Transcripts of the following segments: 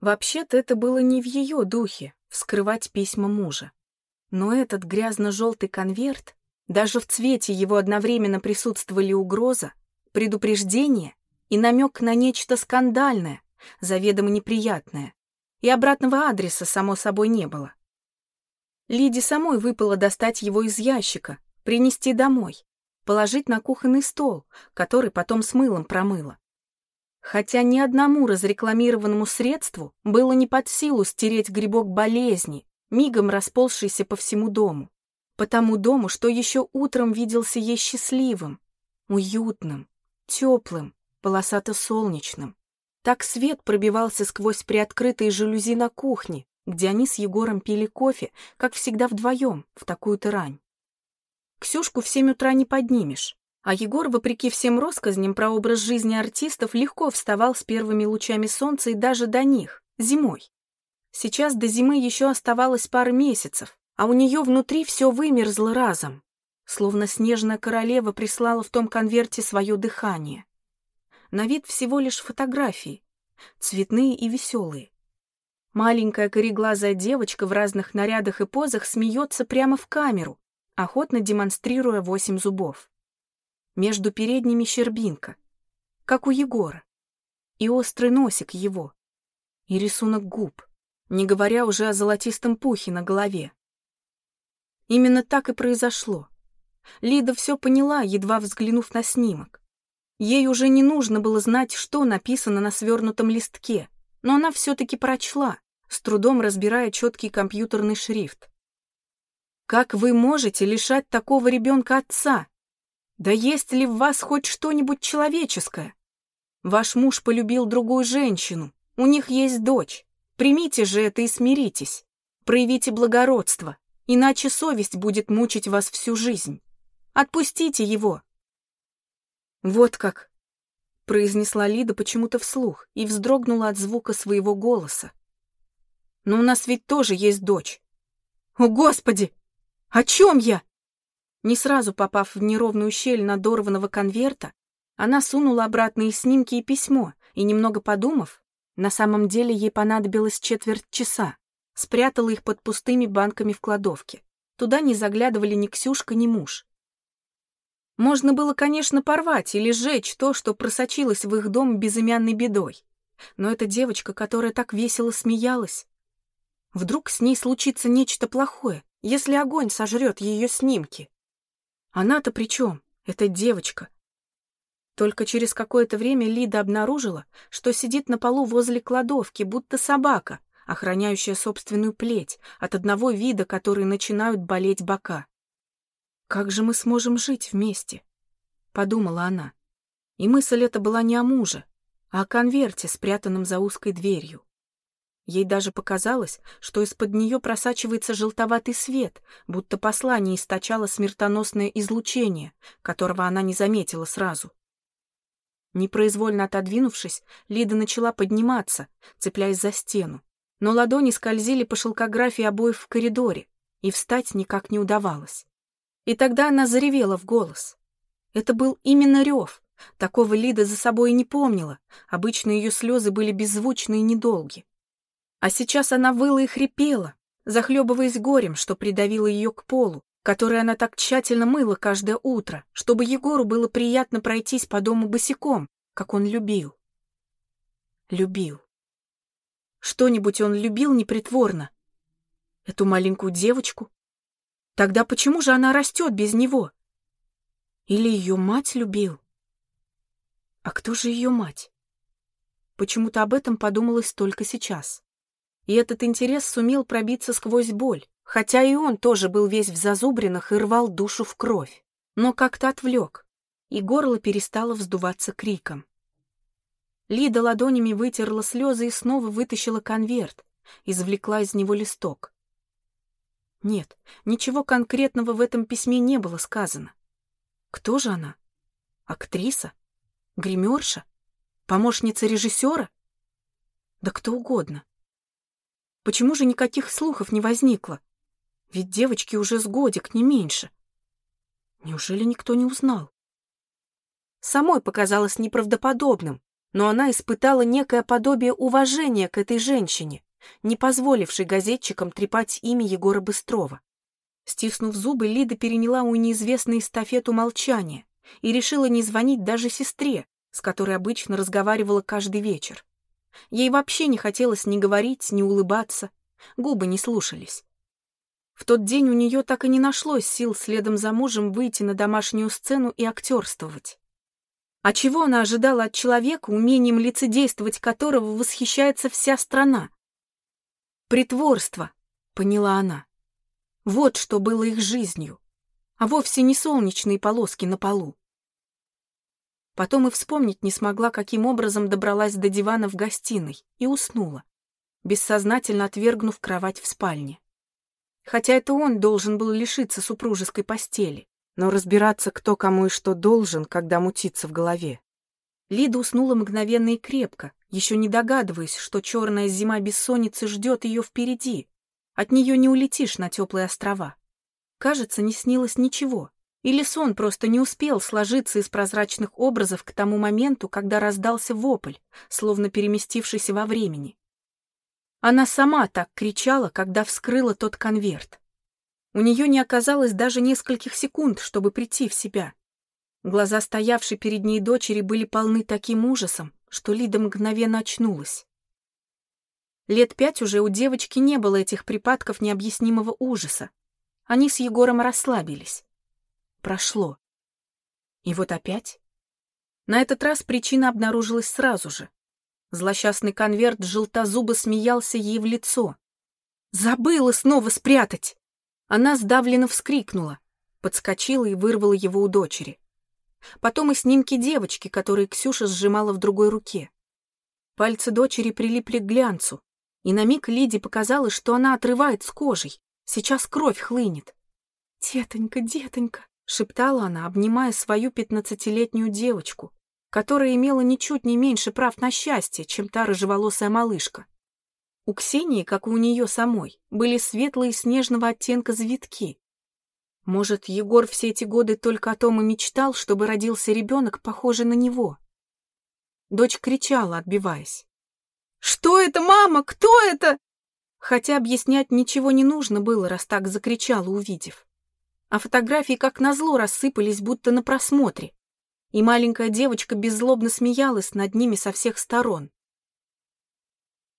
Вообще-то это было не в ее духе — вскрывать письма мужа. Но этот грязно-желтый конверт, даже в цвете его одновременно присутствовали угроза, предупреждение и намек на нечто скандальное, заведомо неприятное. И обратного адреса, само собой, не было. Лиде самой выпало достать его из ящика, принести домой, положить на кухонный стол, который потом с мылом промыла. Хотя ни одному разрекламированному средству было не под силу стереть грибок болезни, мигом расползшийся по всему дому. По тому дому, что еще утром виделся ей счастливым, уютным, теплым, полосато-солнечным. Так свет пробивался сквозь приоткрытые жалюзи на кухне, где они с Егором пили кофе, как всегда вдвоем, в такую-то рань. Ксюшку в семь утра не поднимешь, а Егор, вопреки всем россказням про образ жизни артистов, легко вставал с первыми лучами солнца и даже до них, зимой. Сейчас до зимы еще оставалось пара месяцев, а у нее внутри все вымерзло разом, словно снежная королева прислала в том конверте свое дыхание. На вид всего лишь фотографии, цветные и веселые. Маленькая кореглазая девочка в разных нарядах и позах смеется прямо в камеру, охотно демонстрируя восемь зубов. Между передними щербинка, как у Егора, и острый носик его, и рисунок губ, не говоря уже о золотистом пухе на голове. Именно так и произошло. Лида все поняла, едва взглянув на снимок. Ей уже не нужно было знать, что написано на свернутом листке, но она все-таки прочла, с трудом разбирая четкий компьютерный шрифт. Как вы можете лишать такого ребенка отца? Да есть ли в вас хоть что-нибудь человеческое? Ваш муж полюбил другую женщину, у них есть дочь. Примите же это и смиритесь. Проявите благородство, иначе совесть будет мучить вас всю жизнь. Отпустите его. Вот как, произнесла Лида почему-то вслух и вздрогнула от звука своего голоса. Но у нас ведь тоже есть дочь. О, Господи! О чем я? Не сразу попав в неровную щель надорванного конверта, она сунула обратно и снимки, и письмо, и, немного подумав, на самом деле ей понадобилось четверть часа, спрятала их под пустыми банками в кладовке. Туда не заглядывали ни Ксюшка, ни муж. Можно было, конечно, порвать или сжечь то, что просочилось в их дом безымянной бедой. Но эта девочка, которая так весело смеялась, вдруг с ней случится нечто плохое, если огонь сожрет ее снимки? Она-то при чем? Это девочка. Только через какое-то время Лида обнаружила, что сидит на полу возле кладовки, будто собака, охраняющая собственную плеть, от одного вида, который начинают болеть бока. «Как же мы сможем жить вместе?» — подумала она. И мысль эта была не о муже, а о конверте, спрятанном за узкой дверью. Ей даже показалось, что из-под нее просачивается желтоватый свет, будто послание источало смертоносное излучение, которого она не заметила сразу. Непроизвольно отодвинувшись, Лида начала подниматься, цепляясь за стену. Но ладони скользили по шелкографии обоев в коридоре, и встать никак не удавалось. И тогда она заревела в голос. Это был именно рев. Такого Лида за собой и не помнила. Обычно ее слезы были беззвучны и недолги. А сейчас она выла и хрипела, захлебываясь горем, что придавило ее к полу, который она так тщательно мыла каждое утро, чтобы Егору было приятно пройтись по дому босиком, как он любил. Любил. Что-нибудь он любил непритворно. Эту маленькую девочку. Тогда почему же она растет без него? Или ее мать любил? А кто же ее мать? Почему-то об этом подумалось только сейчас и этот интерес сумел пробиться сквозь боль, хотя и он тоже был весь в зазубринах и рвал душу в кровь, но как-то отвлек, и горло перестало вздуваться криком. Лида ладонями вытерла слезы и снова вытащила конверт, извлекла из него листок. Нет, ничего конкретного в этом письме не было сказано. Кто же она? Актриса? Гримерша? Помощница режиссера? Да кто угодно. Почему же никаких слухов не возникло? Ведь девочки уже с годик, не меньше. Неужели никто не узнал? Самой показалось неправдоподобным, но она испытала некое подобие уважения к этой женщине, не позволившей газетчикам трепать имя Егора Быстрова. Стиснув зубы, Лида переняла у неизвестной эстафету молчания и решила не звонить даже сестре, с которой обычно разговаривала каждый вечер. Ей вообще не хотелось ни говорить, ни улыбаться, губы не слушались. В тот день у нее так и не нашлось сил следом за мужем выйти на домашнюю сцену и актерствовать. А чего она ожидала от человека, умением лицедействовать которого восхищается вся страна? Притворство, поняла она. Вот что было их жизнью, а вовсе не солнечные полоски на полу. Потом и вспомнить не смогла, каким образом добралась до дивана в гостиной и уснула, бессознательно отвергнув кровать в спальне. Хотя это он должен был лишиться супружеской постели, но разбираться, кто кому и что должен, когда мутится в голове. Лида уснула мгновенно и крепко, еще не догадываясь, что черная зима бессонницы ждет ее впереди. От нее не улетишь на теплые острова. Кажется, не снилось ничего, или сон просто не успел сложиться из прозрачных образов к тому моменту, когда раздался вопль, словно переместившийся во времени. Она сама так кричала, когда вскрыла тот конверт. У нее не оказалось даже нескольких секунд, чтобы прийти в себя. Глаза стоявшей перед ней дочери были полны таким ужасом, что Лида мгновенно очнулась. Лет пять уже у девочки не было этих припадков необъяснимого ужаса. Они с Егором расслабились. Прошло. И вот опять. На этот раз причина обнаружилась сразу же. Злосчастный конверт желтозубо смеялся ей в лицо. «Забыла снова спрятать!» Она сдавленно вскрикнула, подскочила и вырвала его у дочери. Потом и снимки девочки, которые Ксюша сжимала в другой руке. Пальцы дочери прилипли к глянцу, и на миг Лиде показалось, что она отрывает с кожей. Сейчас кровь хлынет. «Детонька, детонька!» Шептала она, обнимая свою пятнадцатилетнюю девочку, которая имела ничуть не меньше прав на счастье, чем та рыжеволосая малышка. У Ксении, как и у нее самой, были светлые снежного оттенка завитки. Может, Егор все эти годы только о том и мечтал, чтобы родился ребенок, похожий на него. Дочь кричала, отбиваясь. «Что это, мама? Кто это?» Хотя объяснять ничего не нужно было, раз так закричала, увидев а фотографии как назло рассыпались, будто на просмотре, и маленькая девочка беззлобно смеялась над ними со всех сторон.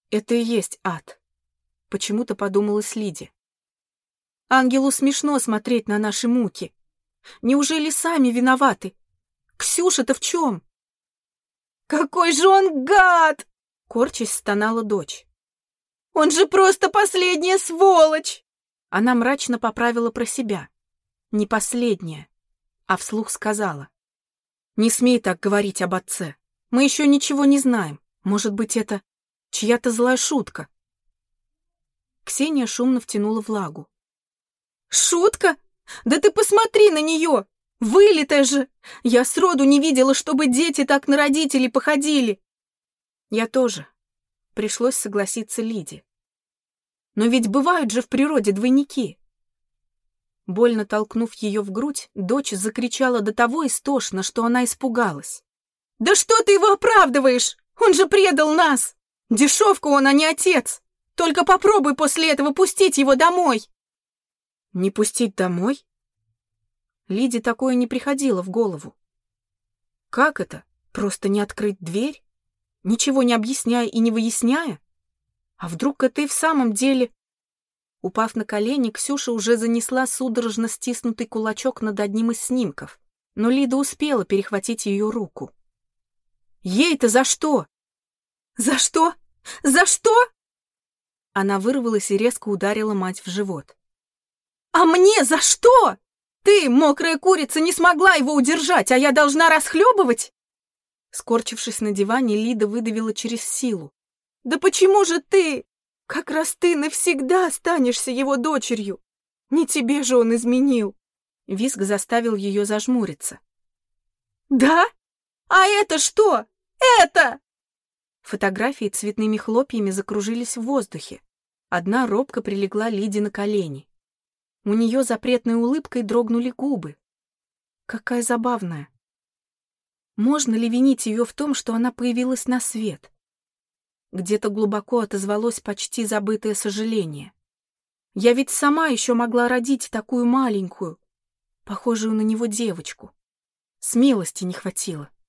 «Это и есть ад», — почему-то подумалась Лиде. «Ангелу смешно смотреть на наши муки. Неужели сами виноваты? Ксюша-то в чем?» «Какой же он гад!» — корчась стонала дочь. «Он же просто последняя сволочь!» Она мрачно поправила про себя не последняя, а вслух сказала. «Не смей так говорить об отце. Мы еще ничего не знаем. Может быть, это чья-то злая шутка». Ксения шумно втянула влагу. «Шутка? Да ты посмотри на нее! Вылитая же! Я сроду не видела, чтобы дети так на родителей походили!» «Я тоже», — пришлось согласиться Лиде. «Но ведь бывают же в природе двойники!» Больно толкнув ее в грудь, дочь закричала до того истошно, что она испугалась. «Да что ты его оправдываешь? Он же предал нас! Дешевка он, а не отец! Только попробуй после этого пустить его домой!» «Не пустить домой?» Лиде такое не приходило в голову. «Как это? Просто не открыть дверь? Ничего не объясняя и не выясняя? А вдруг это и в самом деле...» Упав на колени, Ксюша уже занесла судорожно стиснутый кулачок над одним из снимков, но Лида успела перехватить ее руку. «Ей-то за что?» «За что? За что?» Она вырвалась и резко ударила мать в живот. «А мне за что? Ты, мокрая курица, не смогла его удержать, а я должна расхлебывать?» Скорчившись на диване, Лида выдавила через силу. «Да почему же ты? Как раз ты навсегда останешься его дочерью. Не тебе же он изменил. Виск заставил ее зажмуриться. Да? А это что? Это! Фотографии цветными хлопьями закружились в воздухе. Одна робко прилегла Лиде на колени. У нее запретной улыбкой дрогнули губы. Какая забавная. Можно ли винить ее в том, что она появилась на свет? Где-то глубоко отозвалось почти забытое сожаление. Я ведь сама еще могла родить такую маленькую, похожую на него девочку. Смелости не хватило.